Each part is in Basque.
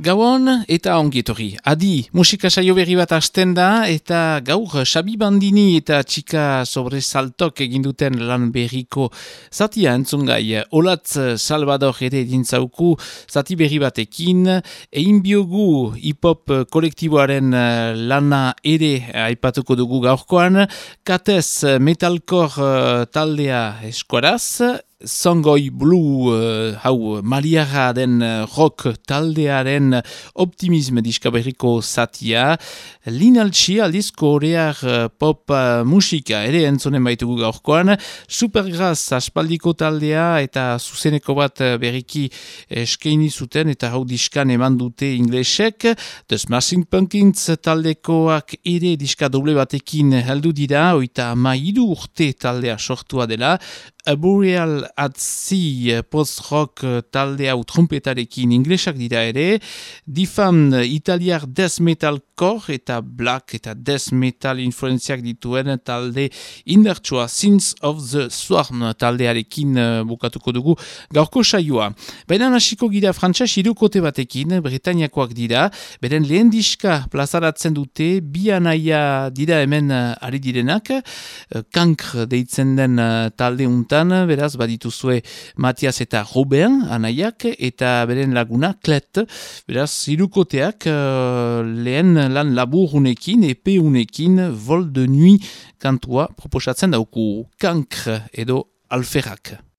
Gauan eta ongietorri. Adi, musika saio berri bat hasten da eta gaur Xabi Bandini eta Txika sobre saltok eginduten lan berriko zatia entzun gai. Olatz Salvador ere dintzauku zati berri batekin. Egin biogu hip-hop kolektiboaren eh, lana ere aipatuko dugu gaurkoan. Katez metalcore eh, taldea eskuaraz. Songoi Blue uh, hau maliara den uh, rock taldearen optimisme diskaberriko zatia. Linaltsi aldiz korear uh, pop uh, musika ere entzonen baitugu gaurkoan. Supergrass aspaldiko taldea eta zuzeneko bat berriki eskaini zuten eta hau diskan eman dute inglesek. The Smashing Pumpkins taldekoak ere diska doble batekin heldu dira, oita maidu urte taldea sortua dela. A Burial at Sea post-rock talde hau trumpetarekin inglesak dira ere, difam italiar death metal core eta black eta death metal influenziak dituen talde indartsua Sins of the Swarm taldearekin bukatuko dugu gaurko saioa. Baina hasiko gira frantxas irukote batekin, Bretainiakoak dira, beren lehen diska plazaratzen dute, bi anaia dira hemen ari direnak, kankr deitzen den talde untan, beraz badituzue Matias eta Robin anaiak, eta beren laguna Klet, beraz irukoteak uh, lehen lan laburunekin, epe unekin, vol de nuit kantua proposatzen dauku kankr edo alferrak.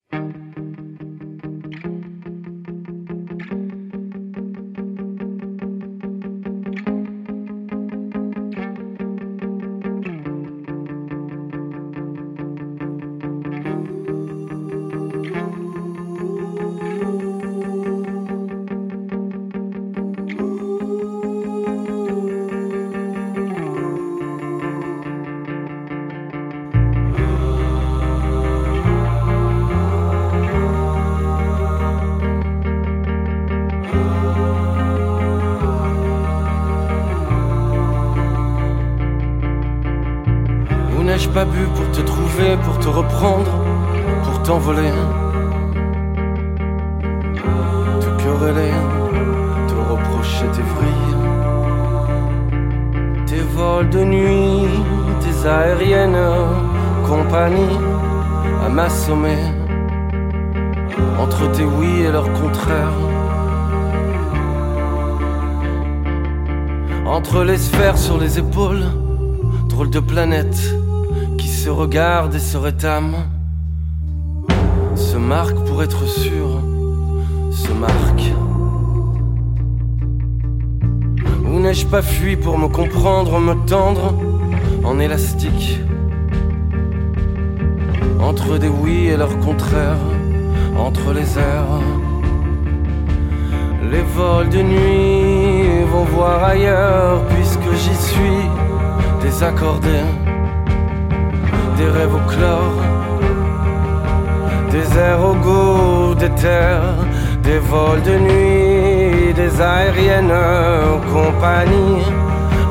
Entre les sphères sur les épaules Drôle de planète qui se regarde et se rétame, se marque pour être sûr, se marque. Où n'ai-je pas fui pour me comprendre, me tendre en élastique? Entre des oui et leurs contraires, entre les airs. Les vols de nuit vont voir ailleurs puisque j'y suis désaccordé. Des rêves au chlore, des airs au goût des terres, des vols de nuit, des aériennes compagnie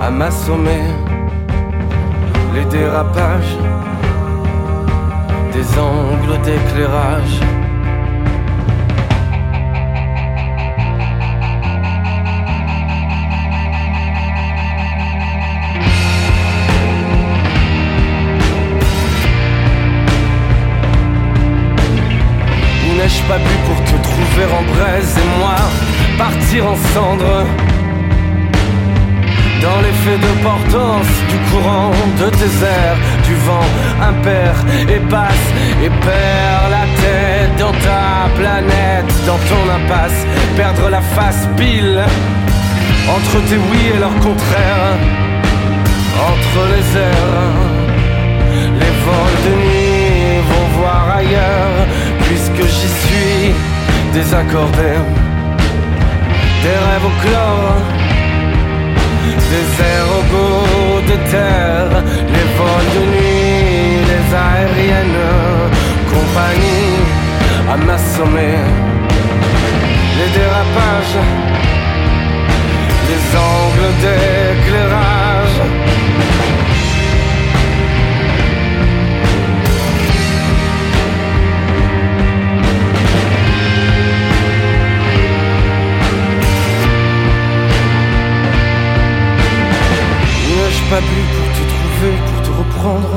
à m'assommer. Les dérapages, des angles d'éclairage. Pour te trouver en braise et moi partir en cendres Dans l'effet de portance du courant de tes airs Du vent impair et passe et perd la tête dans ta planète Dans ton impasse, perdre la face pile Entre tes oui et leurs contraires Entre les airs. Les vols de nuit vont voir ailleurs Puisque j'y suis désaccordé Des rêves au chlore Des airs au goût des terres Les vols de nuit, les aériennes Compagnie à m'assommer les dérapages, les angles d'éclairage. Pas bu pour te trouver, pour te reprendre,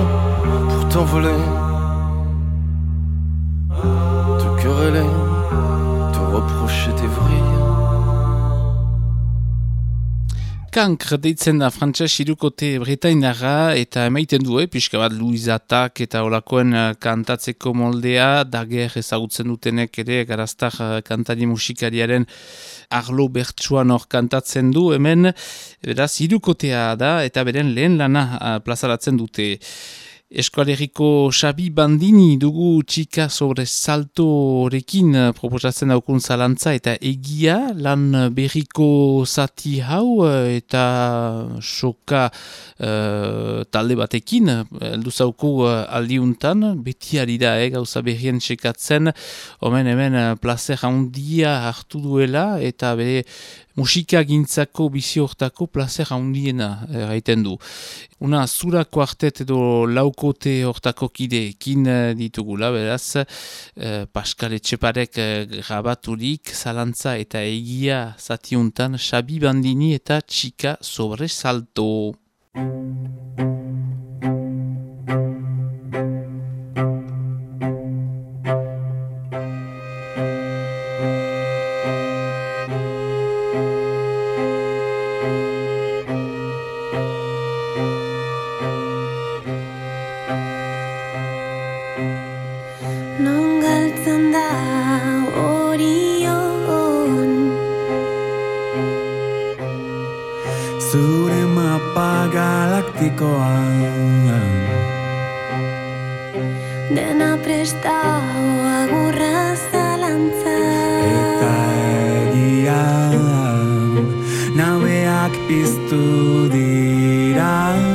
pour t'envoler, Kankr deitzen da frantxas irukote bretainara eta emaiten du, eh, pixka bat Luizatak eta olakoen eh, kantatzeko moldea, dager ezagutzen dutenek ere garaztak eh, kantari musikariaren arlo bertsuan hor kantatzen du, hemen beraz irukotea da eta beren lehen lana plazaratzen dute. Eskualeriko Xabi Bandini dugu txika sobre salto rekin eh, proposatzen daukun zalantza eta egia lan berriko zati hau eh, eta soka uh, talde batekin eldu zauku uh, aldiuntan. Beti ari da eh, gauza berrien txekatzen. Omen hemen placer handia hartu duela eta bere musika gintzako bizi hortako placer handiena erraiten du. Una zurako artet edo laukote hortako kideekin ditugula, beraz, eh, Pascal Etxeparek eh, grabaturik, zalantza eta egia zatiuntan, Xabi Bandini eta Txika Sobresalto. Non galtzen da orion Zure mapa galaktikoan Dena prestao agurra zalantza Eta egia Nabeak piztu dira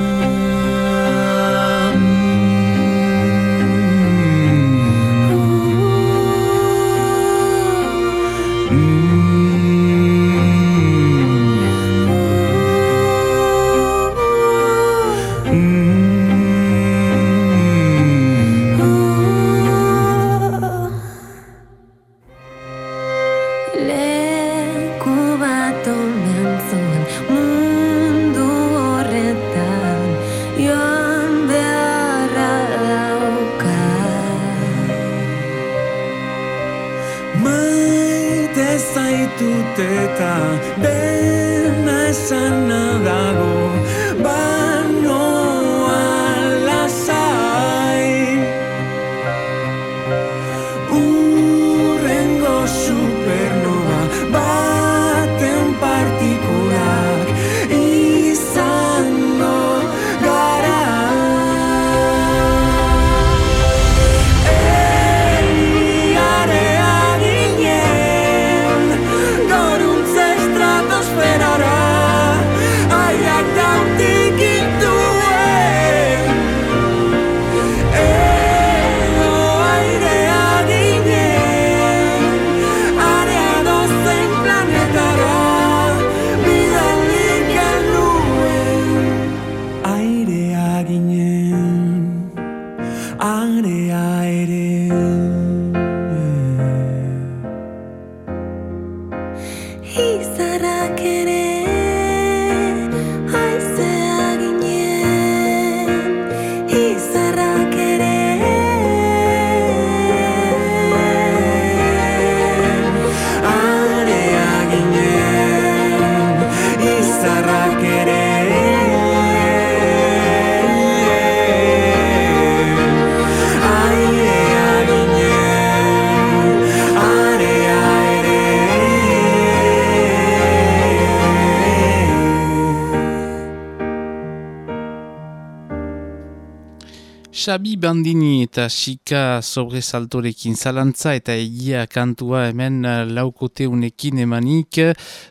Xabi Bandini eta Xika sobresaltorekin zalantza eta egia kantua hemen eh, laukote unekin emanik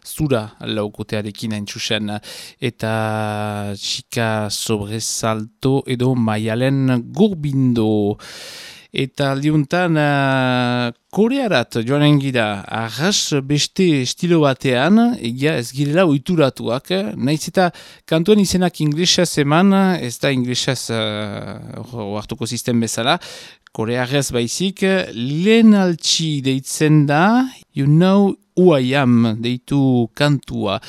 zura laukotearekin hain txusen. Eta Xika sobresalto edo maialen gurbindo. Eta aldiuntan uh, korearat joanen gira arras beste estilo batean, egia ez girela oituratuak, eh? naiz eta kantuan izenak inglesez eman, ez da inglesez uh, hartuko sistem bezala, korearez baizik, lehen altxi deitzen da, you know who I am deitu kantua.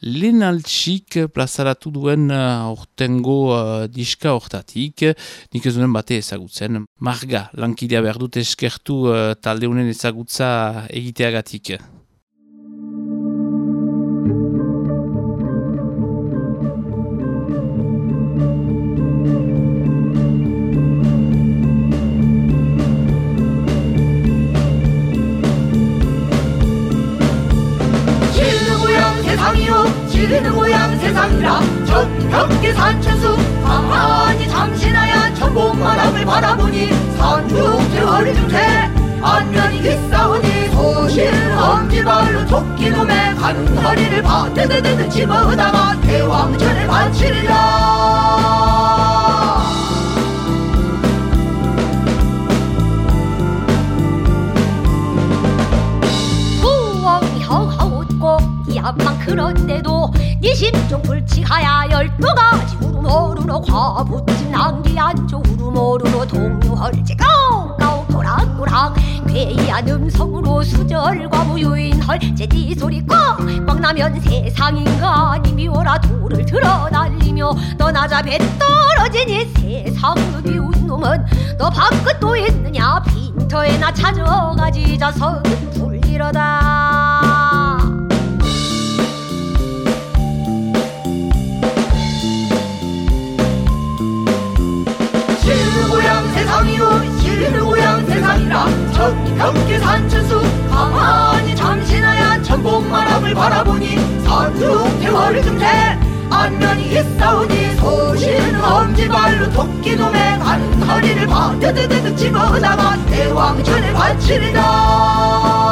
Lehen altxik plazaratu duen ortengo uh, uh, diska hortatik, nik ez duen bate ezagutzen. Marga, lankidea behar dut eskertu uh, taldeunen ezagutza egiteagatik. 떠나자 배 떨어지니 세상도 비운 놈은 너 밖에 또 있느냐? 빈터에 나 찾아가지 자석은 불리러다. 세상이요 실르 모양 세상이라 저벽계 산천수 가만히 잠시나야 천봉만함을 바라보니 산중 대화를 중세 안면이 있사오니 소신 엄지발로 토끼놈의 간 허리를 바드드드득 집어다가 대왕전을 바치리다.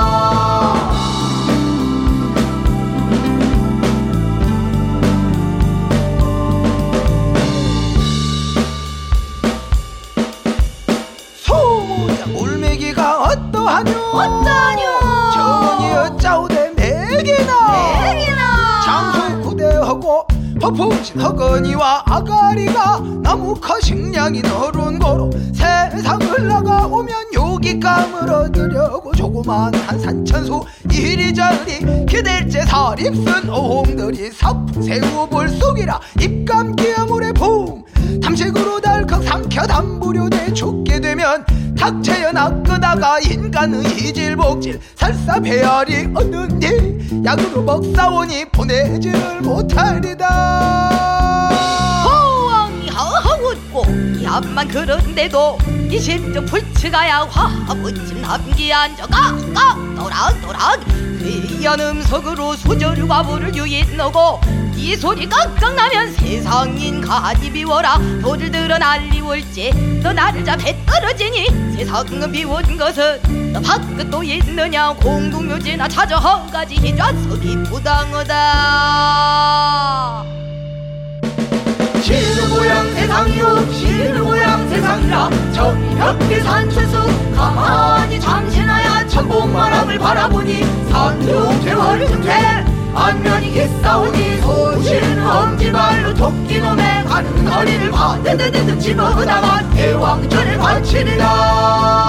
어떠하뇨 어떠하뇨 허건이와 아가리가 나무 커 식량이 너른 거로 세상을 나가오면 요기 까물어들려고 조그만 한 산천수 이리저리 기댈째 살입쓴 어홍들이 사풍 새우 불속이라 입감 기어물의 붕 탐식으로 덜컥 삼켜 되면 닥쳐연악 끄다가 인간의 이질복질 설사 배알이 얻는니 약으로 먹사오니 보내지를 못하리다 이 앞만 그런데도 이 심정 불치가야 화부침 남기 앉아 깍깍 노락노락 귀한 음성으로 수절과 불을 유인하고 이 소리 깍깍 나면 세상인 가지 비워라. 돌을 들어 날리올지 너 나를 잡해 떨어지니. 세상은 비운 것은 너 밖에 또 있느냐. 공동묘지나 찾아 허가지 희좌석이 부당하다 실루 모양 세상이요 실루 모양 세상이라. 저기 벽계 산천수 가만히 잠시나야 천봉만함을 바라보니 대화를 중태 안면이 기싸우니 소신 엄지발로 토끼놈의 가는 허리를 바드드드득 집어다가 대왕전을 바치리라.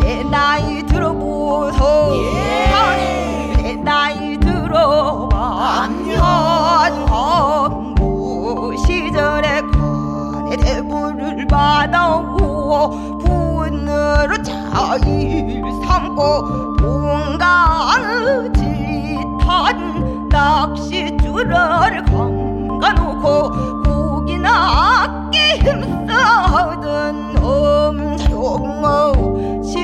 내 나이 받아오고 분으로 자일 삼고 동강을 짓한 낚시줄을 감가놓고 고기나 아끼 힘써던 엄청어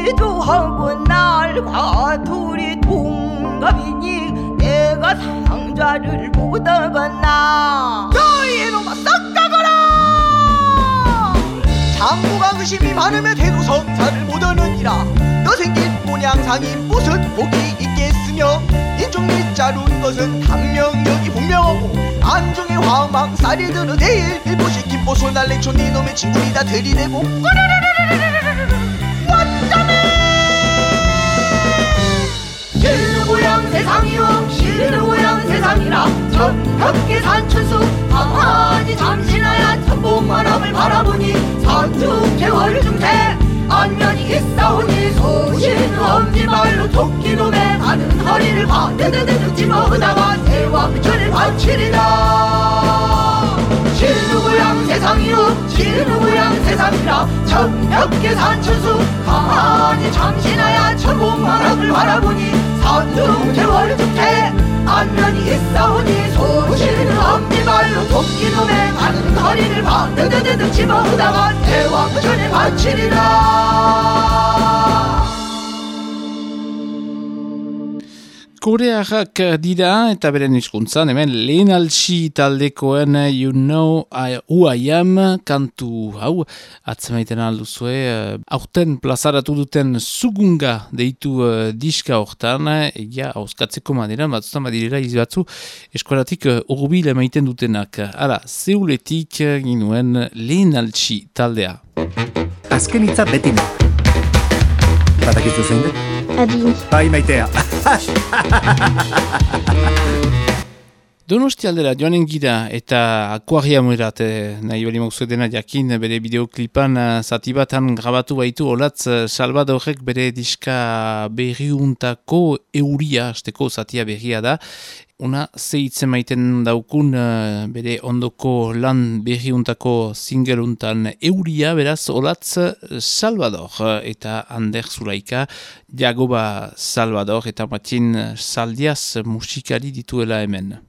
시조하고 날과 둘이 동갑이니 내가 상자를 보다가 나 너희 이놈아 싹 가거라. 장부가 의심이 많으면 대도 성사를 못하느니라. 너 생긴 모양상이 무슨 복이 있겠으며? 인중이 자른 것은 당명력이 분명하고 안중에 화망살이 드는 내일 일보시 김보솔 날래촌 이놈의 친구이 다 들이대고 세상이요 실루 모양 세상이라 천벽계 산천수 가만히 잠시나야 천봉만함을 바라보니 산중 개월 중태 안면이 있사오니 소신 엄지 발로 토끼놈의 가는 허리를 바드드드 찜어다가 대왕 전을 바치리라. 세상이요 실루 모양 세상이라 천벽계 산천수 가만히 잠시나야 천봉만함을 바라보니 어두운 세월을 좁해 안면이 있어오니 소식은 엄니 말로 도끼놈의 많은 허리를 방르드드득 집어오다가 대왕전에 바치리라. Korearrak dira eta beren hizkuntzan hemen lehen altsi taldekoen You Know I, Who I Am kantu hau atzemaiten alduzue uh, aurten plazaratu duten zugunga deitu uh, diska hortan egia hauskatzeko maneran batzutan badirera izbatzu eskolatik uh, urbil emaiten dutenak ala zeuletik ginuen lehen altsi taldea Azken hitza beti ne. Badakizu zein? Adi. Bai maitea. Donosti aldera joanen gira eta akuariamuerat eh, nahi bali mauzue dena jakin bere bideoklipan eh, zati batan grabatu baitu olatz eh, Salvadorek bere diska berriuntako euria azteko zatia berria da Una zeitzen maiten daukun uh, bere ondoko lan berriuntako singeluntan euria beraz olatz Salvador eta Ander Zulaika Jagoba Salvador eta Matin Saldiaz musikari dituela hemen.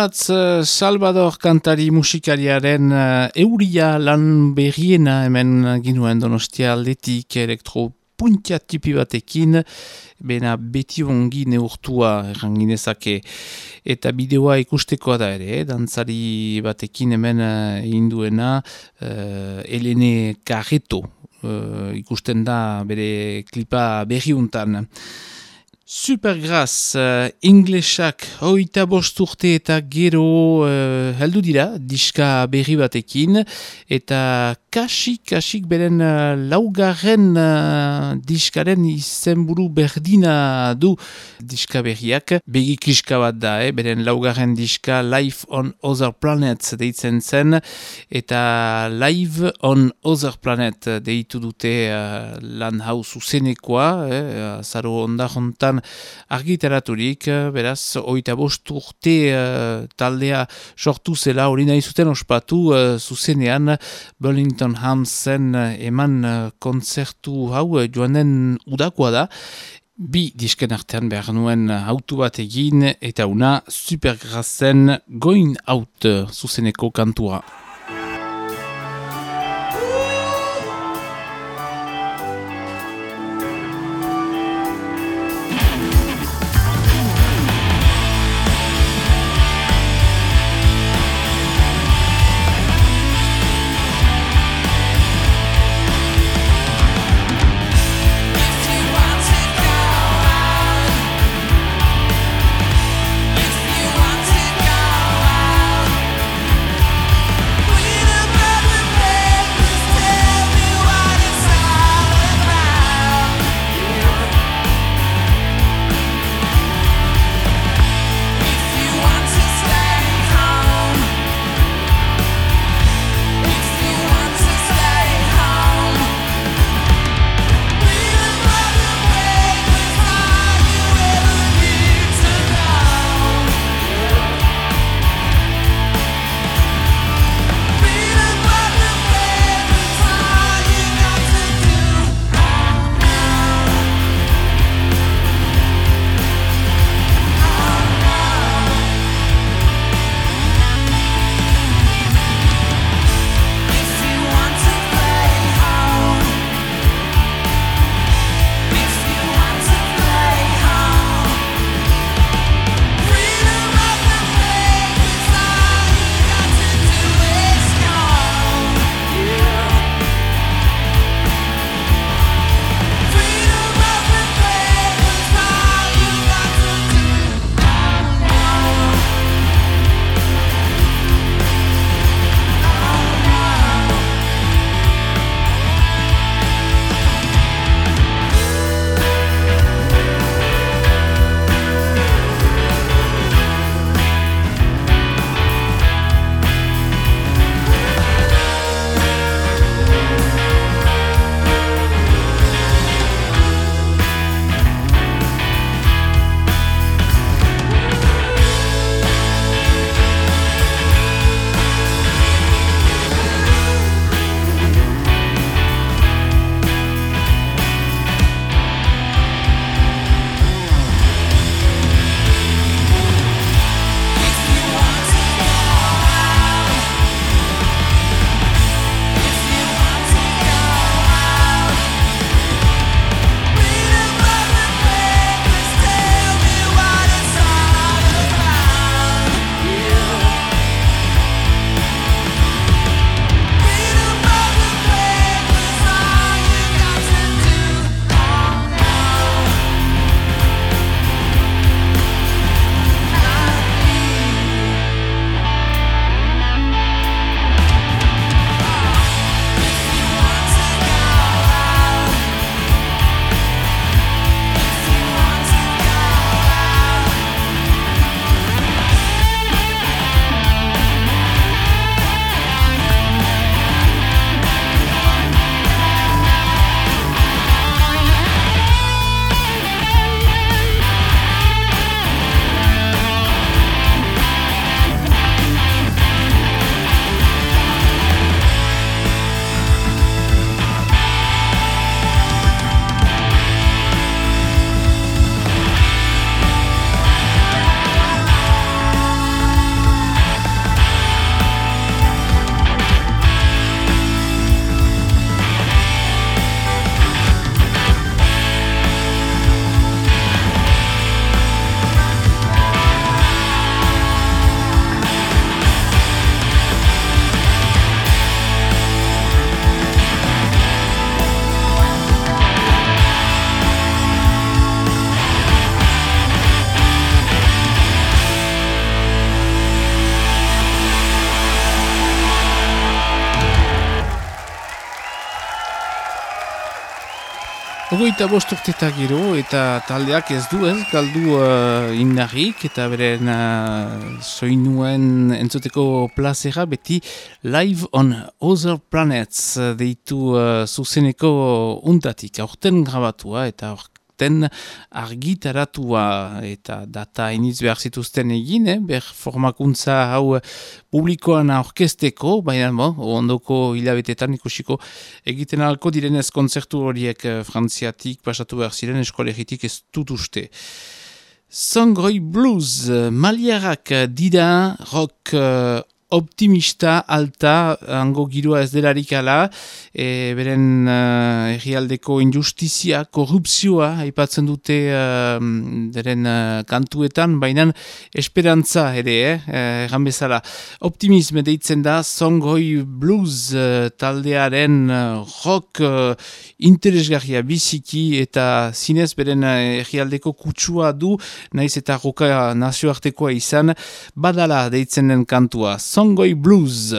Olatz eh, Salvador kantari musikariaren uh, euria lan berriena hemen ginuen donostia aldetik elektro puntia tipi batekin, bena beti ongi neurtua erranginezake eta bideoa ikustekoa da ere, dantzari batekin hemen induena uh, Elene Carreto uh, ikusten da bere klipa berriuntan. Supergras, uh, inglesak, hoita bost urte eta gero uh, heldu dira, diska berri batekin, eta kasik, kasik beren uh, laugarren uh, diskaren izenburu berdina du diska berriak. Begi kiska bat da, eh? beren laugarren diska Life on Other Planets deitzen zen, eta Live on Other Planet deitu dute uh, lan hau zuzenekoa, eh? zaro ondarontan argitaraturik, eh, beraz, oita bost urte uh, taldea sortu zela hori nahi zuten ospatu uh, zuzenean Burlington Hansen eman uh, konzertu hau uh, joanen udakoa da, Bi disken artean behar nuen autu bat egin eta una supergrazen going out zuzeneko kantua. Ogoita bosturteta gero eta taldeak ez du ez, galdu uh, indarrik eta beren uh, soinuen entzuteko plazera beti live on other planets deitu uh, zuzeneko untatik, aurten grabatua eta aurten argitaratua eta data iniz behar zituzten egin, eh? ber formakuntza hau publikoan orkesteko, baina bo, ondoko hilabetetan ikusiko egiten alko direnez konzertu horiek eh, frantziatik pasatu behar ziren eskolegitik ez dut uste. Songroi Blues, maliarak dira rock uh, optimista alta hango girua ez delarik e, beren uh, errialdeko injustizia, korrupzioa aipatzen dute uh, beren uh, kantuetan, baina esperantza ere, eh, egan bezala. Optimisme deitzen da Songhoi Blues uh, taldearen uh, rock uh, interesgarria biziki eta zinez beren errialdeko kutsua du, naiz eta roka nazioartekoa izan badala deitzen den kantua Songoy Blues.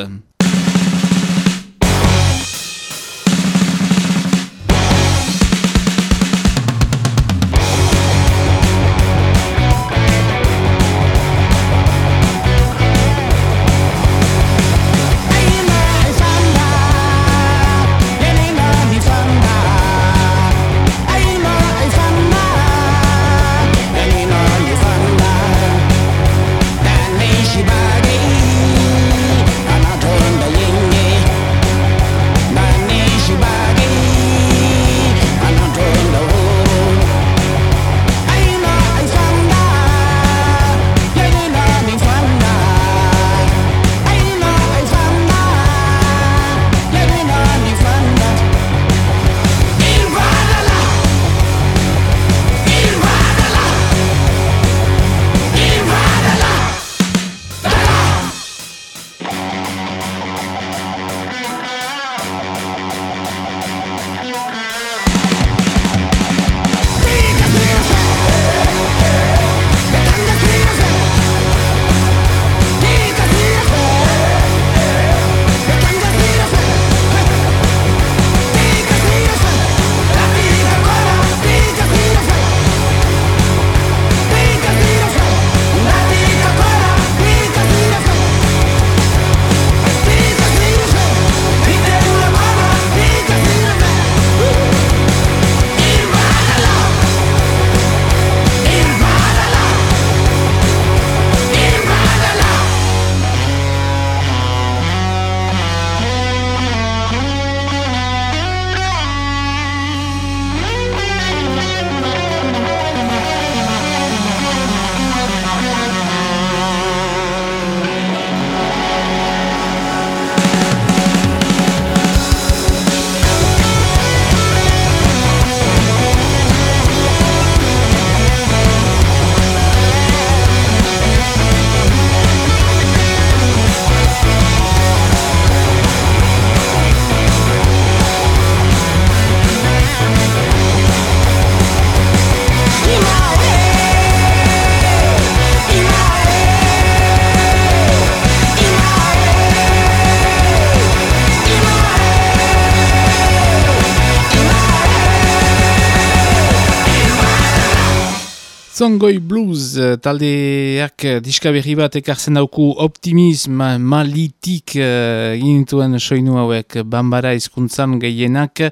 Zongoi Blues eh, taldeak eh, diska berri bat ekartzen dauku optimism malitik uh, ginituen soinu hauek bambara izkuntzan gehienak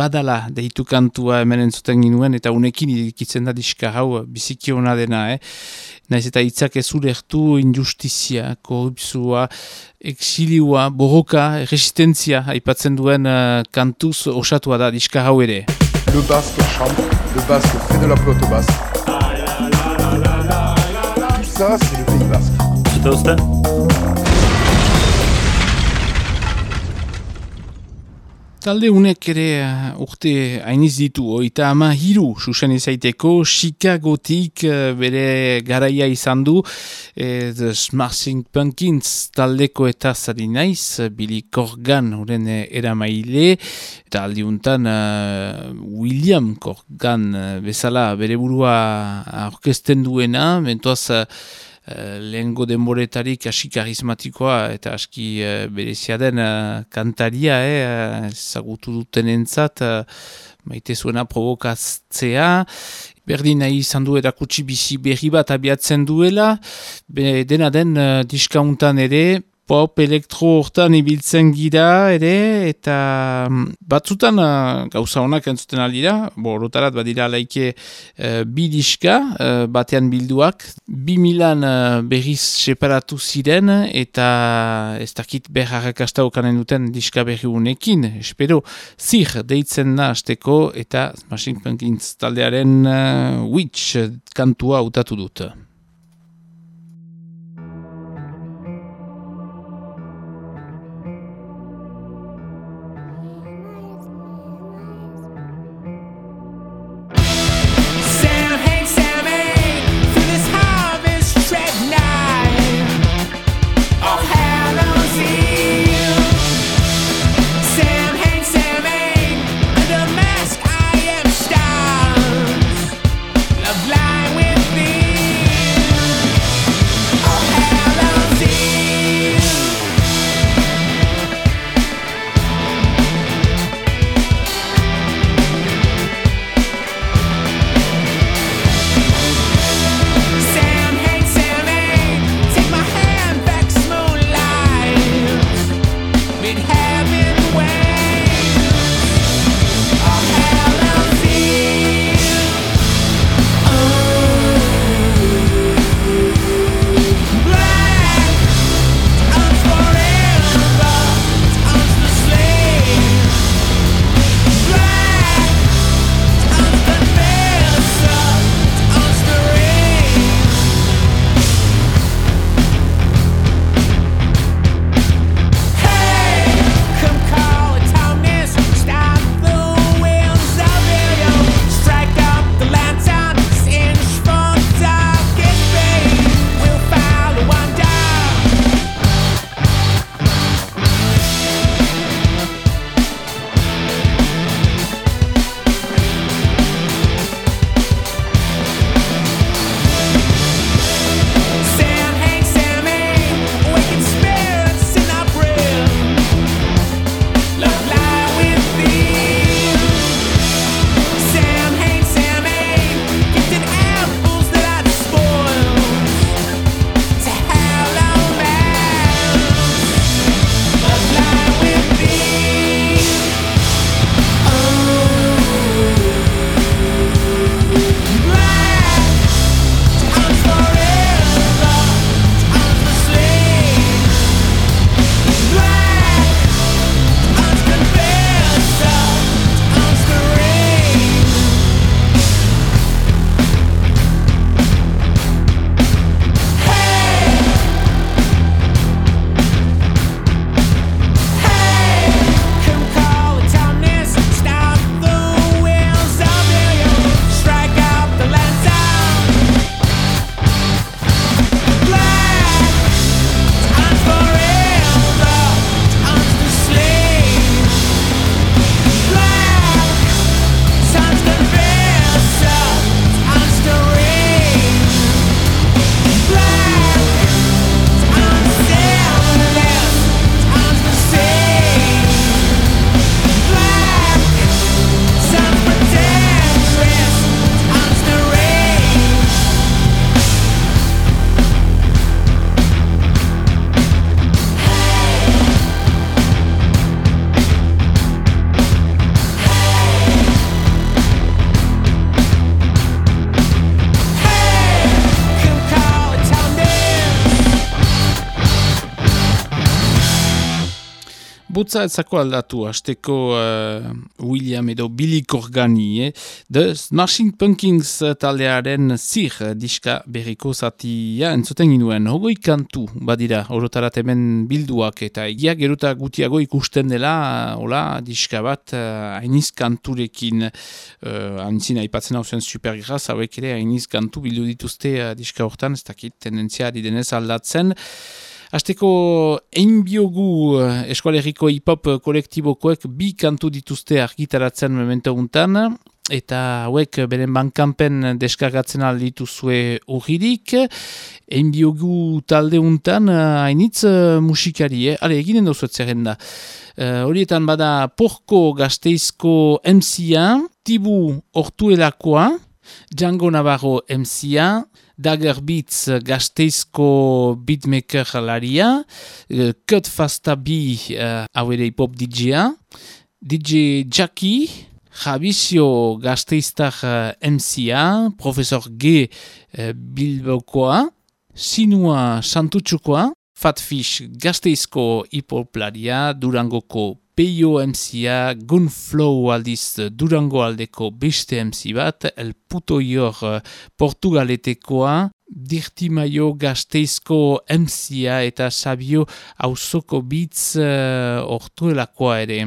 badala deitu kantua hemen entzuten ginuen eta unekin ikitzen da diska hau biziki hona dena eh? naiz eta hitzak ez ulertu injustizia, korrupzua, exiliua, borroka, resistentzia aipatzen duen uh, kantuz osatua da diska hau ere. Le basque chante, le basque fait de la pelote basque. Ça, c'est le Pays Basque. Zute uste? Talde unek ere uh, urte hainiz ditu, oita ama hiru susen izaiteko, Chicagotik uh, bere garaia izan du, e, The Smashing Pumpkins taldeko eta zari naiz, Billy Corgan uren eramaile, eta aldiuntan uh, William Corgan bezala bere burua orkesten duena, mentoaz uh, Uh, lehengo denboretarik aski karismatikoa eta aski uh, berezia den uh, kantaria, eh, uh, zagutu duten entzat, maite zuena provokatzea, berdin nahi izan du erakutsi bizi berri bat abiatzen duela, Be, dena den diskauntan ere, pop, elektro hortan ibiltzen gira ere, eta mm, batzutan uh, gauza honak entzuten aldira, bo, rotarat badira laike uh, bi diska, uh, batean bilduak, bi milan uh, berriz separatu ziren, eta ez dakit berharrak astaukanen duten diska berri unekin, espero, zir deitzen da azteko, eta Smashing Pumpkins taldearen uh, witch kantua utatu dut. Butza etzako aldatu, hasteko uh, William edo Billy Corgani, eh? The Smashing Pumpkins taldearen zir diska berriko zatia entzuten ginuen. Hogoi kantu, badira, orotarat hemen bilduak, eta egia geruta gutiago ikusten dela, hola, diska bat, uh, hainiz kanturekin, uh, antzina ipatzen hau zen supergraz, hauek ere hainiz kantu bildu dituzte uh, diska hortan, ez dakit tendentzia didenez aldatzen, Azteko einbiogu eskualeriko hip-hop kolektibokoek bi kantu dituzte argitaratzen memento untan. eta hauek beren bankanpen deskargatzen alditu zue urririk. Egin biogu talde untan hainitz musikari, eh? Ale, eginen dozu zerrenda. Horietan bada porko gazteizko MC-a, tibu ortuelakoa, Django Navarro MC-a, Dagger Beats gazteizko beatmaker laria, uh, Cut Fasta B uh, hau ere hip-hop DJ-a, DJ Jackie, Javizio gazteiztar uh, MC-a, Profesor G Bilbokoa, Sinua Santutxukoa, Fatfish gazteizko hipoplaria, Durangoko Peio MC-a, Gunflow aldiz Durango aldeko beste MC bat, El Puto Ior uh, Portugaletekoa, Dirti Maio gazteizko MC-a eta Sabio Ausoko Bitz uh, ortuelakoa ere.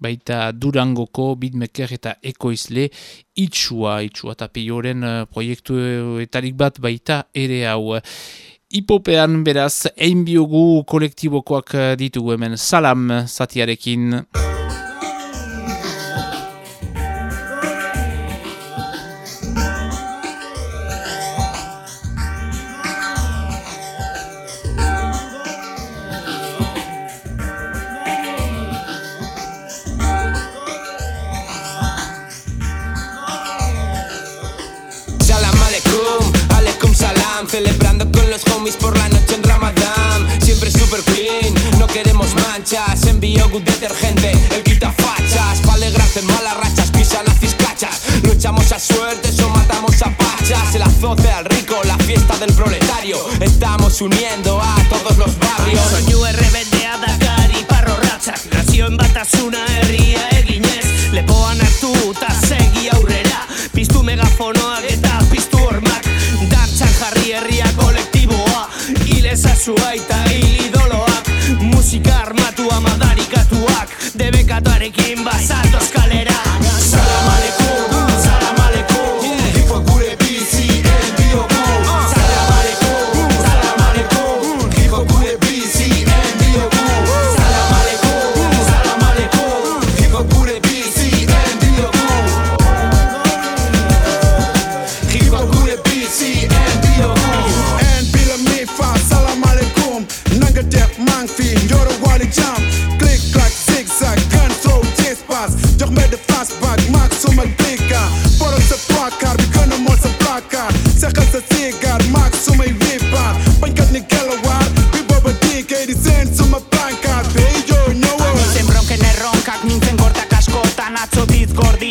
Baita Durangoko Bitmeker eta Ekoizle itxua, itxua eta peioren uh, proiektu etarik bat baita ere hau. Hipopean beraz, egin biogu kolektibokoak ditugu hemen salam zatiarekin. Detergente, el quita fachas Pa' alegrarse en malas rachas, pisan a ciscachas Lo echamos a suertes o matamos a pachas. El azote al rico, la fiesta del proletario. Estamos uniendo a todos los barrios. Soinu errebendea dakari parro ratzak Nazioen batasuna herria eginez Lepoan hartu eta segi aurrera. Piztu megafonoak eta piztu hormak. Dantzan jarri herria kolektiboa. Ilezazua eta hil idoloak. Musika madarikatuak Debekatuarekin bazatoz kalera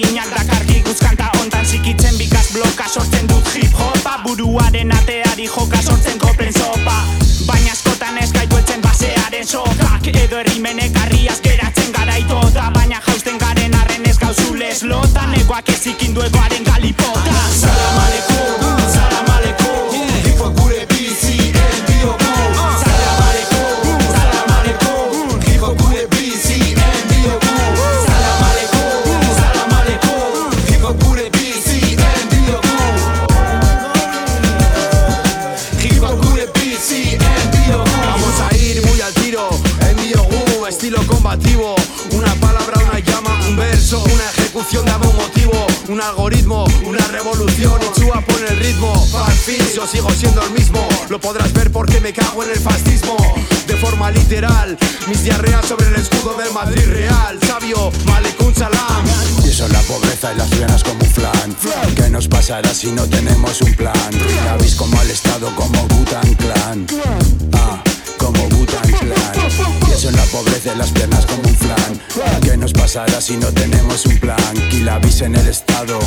dit gordinak dakarki guzkanta ontan Zikitzen bikaz bloka sortzen dut hip-hopa. Buruaren ateari joka sortzen koplen sopa. Baina askotan ez gaitu etzen basearen sokak. Edo errimenek harriaz geratzen gara itota Baina jausten garen arren ez gauzulez lota Negoak ez ikindu egoaren Un algoritmo, una revolución, Ichua pone el ritmo. Fin, yo sigo siendo el mismo. Lo podrás ver porque me cago en el fascismo. De forma literal, mis diarreas sobre el escudo del Madrid Real. Sabio, Malecun Salam. Y es la pobreza y las piernas como un flan. ¿Qué nos pasará si no tenemos un plan? La vis como al estado como Butan Clan. Ah, Y eso es la pobreza y las piernas como un flan. ¿Qué nos pasará si no tenemos un plan? Y la vis en el estado.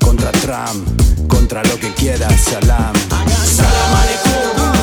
Contra Trump, contra lo que quieras, salam. Salam aleikum,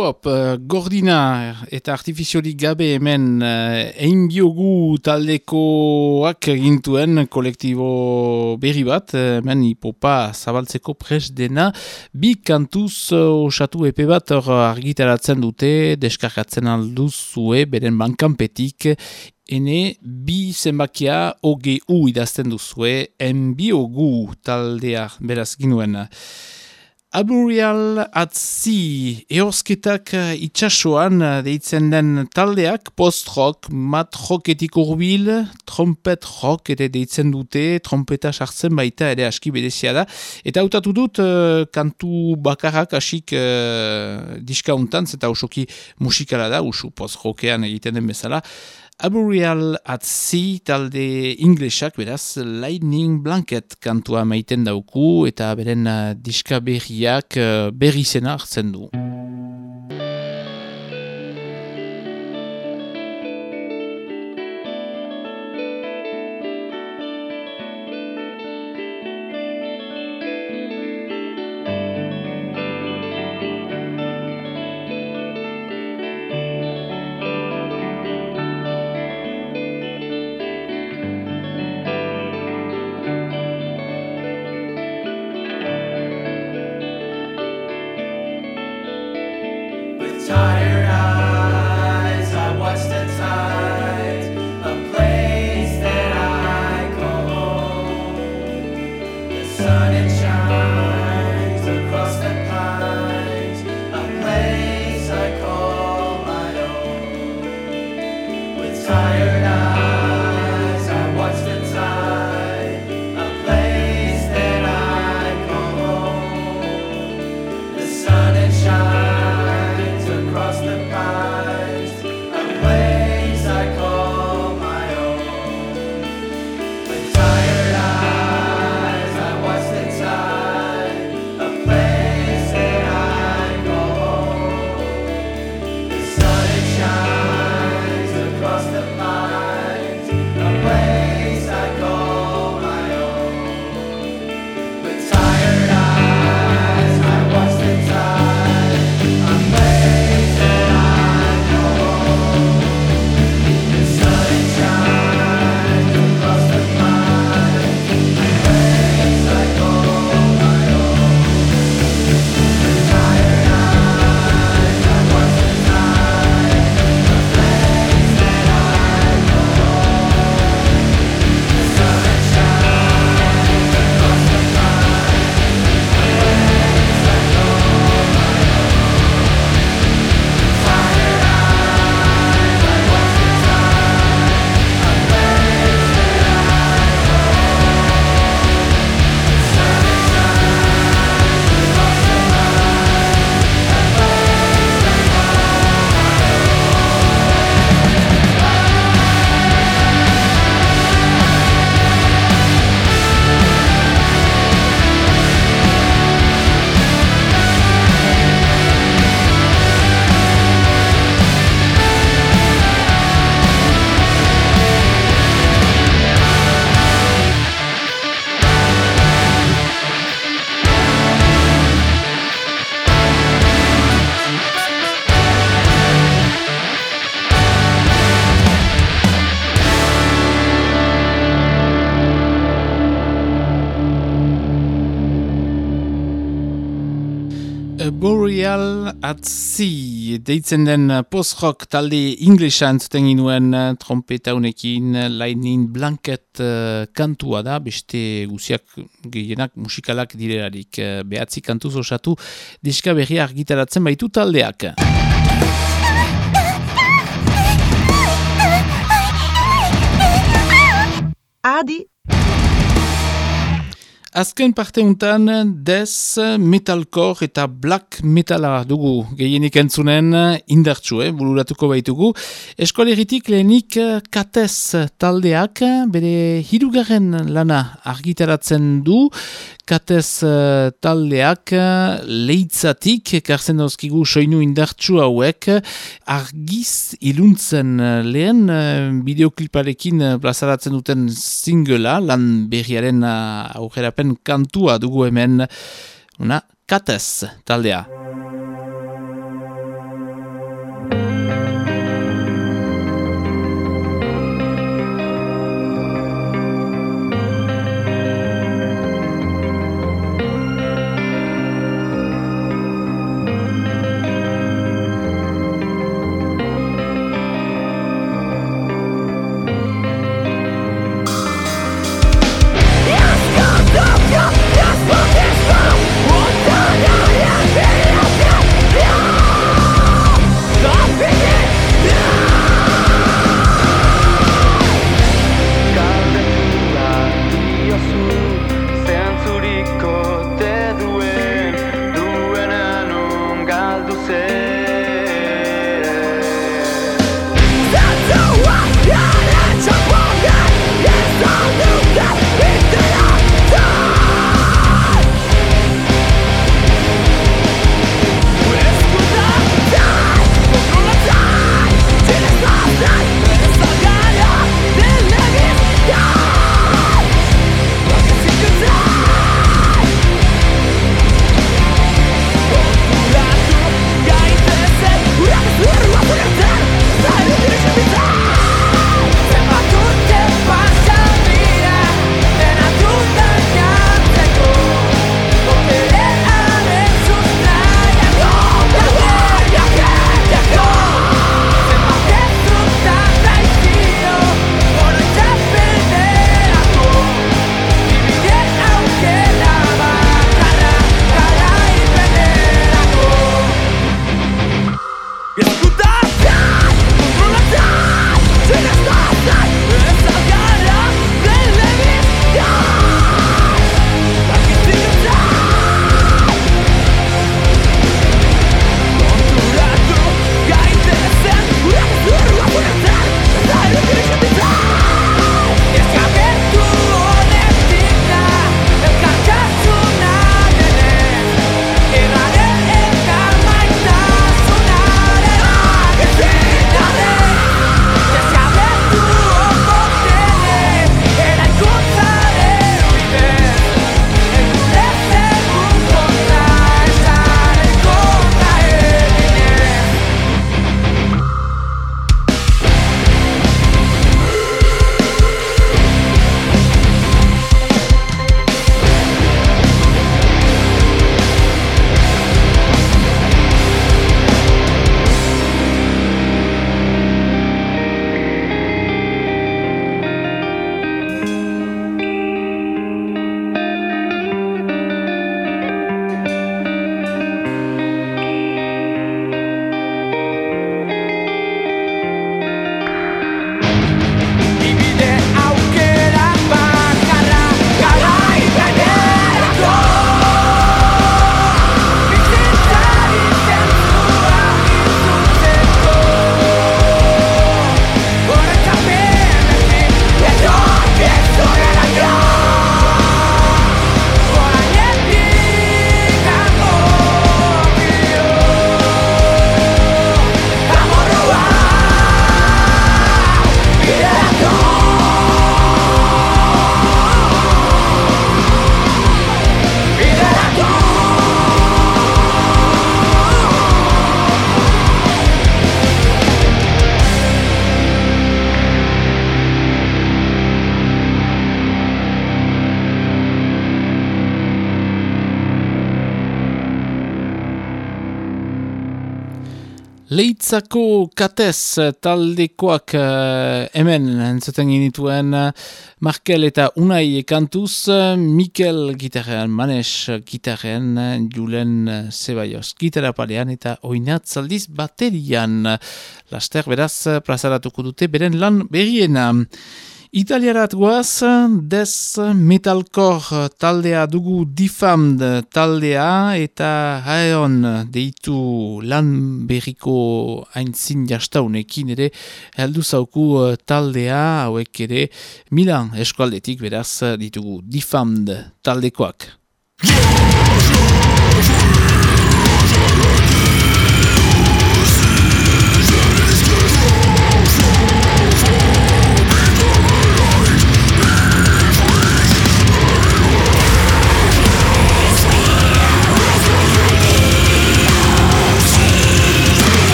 Hip-hop, uh, gordina eta artifiziorik gabe hemen uh, egin biogu taldekoak egintuen kolektibo berri bat, hemen hipopa zabaltzeko pres dena, bi kantuz uh, osatu epe bat argitaratzen dute, deskargatzen alduzue, beren bankanpetik, ene bi zenbakia OGU idazten duzue, en biogu taldea beraz ginuen. Aburial atzi eosketak uh, itxasoan uh, deitzen den taldeak post-rock, mat-rocketik urbil, trompet-rock ere deitzen dute, trompeta sartzen baita ere aski bedezia da. Eta hautatu dut uh, kantu bakarrak asik uh, diskauntan, eta usoki musikala da, usu post-rockean egiten den bezala. Aburial at Sea talde inglesak, beraz, Lightning Blanket kantua maiten dauku eta beren uh, diska berriak uh, berri zena hartzen du. Atzi deitzen den post-rock talde inglesa entzuten ginuen eh, trompeta unekin Lightning Blanket uh, kantua da, beste guziak gehienak musikalak direlarik. Behatzi kantuz osatu diska berri argitaratzen baitu taldeak. Adi Azken parte untan, des metalcore eta black metala dugu gehienik entzunen indartsu, eh, buluratuko baitugu. Eskoleritik lehenik katez taldeak, bere hirugarren lana argitaratzen du, katez uh, taldeak uh, leitzatik, karzen dauzkigu soinu indartsu hauek, argiz iluntzen uh, lehen bideokliparekin plazaratzen duten singela, lan berriaren aurrerapen kantua dugu hemen, una katez taldea. Leitzako katez taldekoak uh, hemen entzuten ginituen Markel eta Unai kantuz, Mikel gitarrean, Manes gitarrean, Julen Zebaioz gitarra palean eta oinatzaldiz baterian. Laster beraz plazaratuko dute beren lan berriena. Italiarat guaz, des metalcore taldea dugu difamd taldea eta haeon deitu lan berriko haintzin jastaunekin ere heldu zauku taldea hauek ere Milan eskualdetik beraz ditugu difamd taldekoak.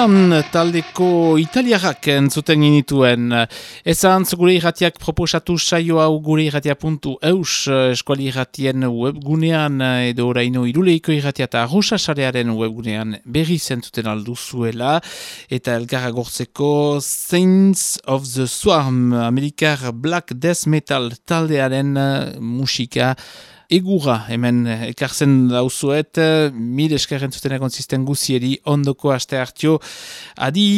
Taldeko italiarrak entzuten ginituen. Ezan gure irratiak proposatu saio hau gure irratia puntu eus eskuali irratien webgunean edo oraino iruleiko irratia eta sarearen webgunean berri zentzuten aldu zuela eta elgarra gortzeko Saints of the Swarm Amerikar Black Death Metal taldearen musika egura hemen ekartzen dauzuet, mil eskerren zuten egon zisten guzieri ondoko aste hartio. Adi!